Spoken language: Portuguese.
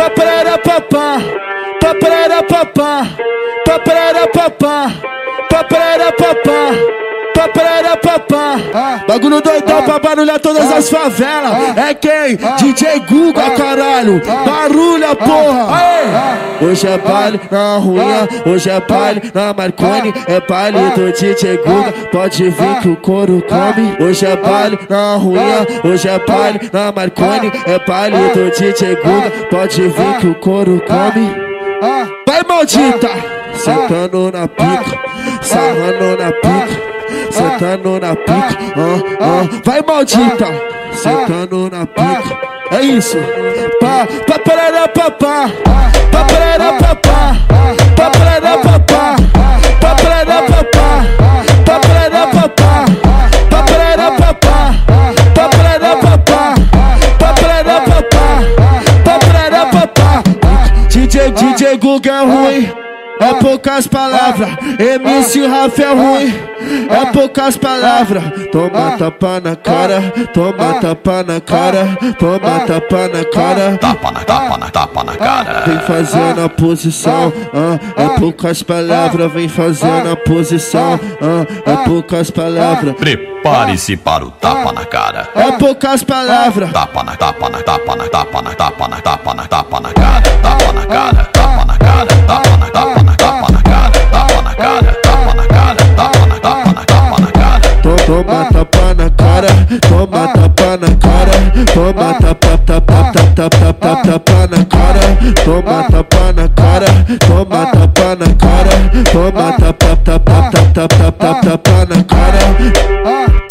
tá papá, tá papá, tá papá, tá papá. Papá, bagulho doidão pra barulhar todas as favelas. É quem? DJ Guga, caralho. Barulha, porra. Hoje é baile na ruinha, hoje é baile na Marconi. É baile do DJ Guga, pode vir que o couro come. Hoje é baile na ruinha, hoje é baile na Marconi. É baile do DJ Guga, pode vir que o couro come. Vai maldita, sentando na pica, sarrando na pica. Sentando na pica, ah, ah. vai maldita, sentando na pica. É isso, pá, pá, parará, papá, pá, parará, papá, pá, parará, papá, pá, parará, papá, pá, parará, papá, pá, parará, papá, pá, parará, papá, pá, parará, papá, pá, parará, papá. DJ, DJ Guga é ruim. É poucas palavras, MC Rafa é ruim. É poucas palavras. Toma tapa na cara, toma tapa na cara, toma tapa na cara. Tapa na, tapa na, tapa na cara. Vem fazendo a posição, ah, é poucas palavras. Vem fazendo a posição, ah, é poucas palavras. Prepare-se para o tapa na cara. É poucas palavras. Tapa na, tapa na, tapa na, tapa na, tapa na, tapa na, tapa na cara. Tapa na cara, tapa na cara, tapa na, tapa toma tapa tapa tapa tapa tapa na cara, toma tapa na cara, toma tapa na cara, toma tapa tapa tapa tapa tapa na cara.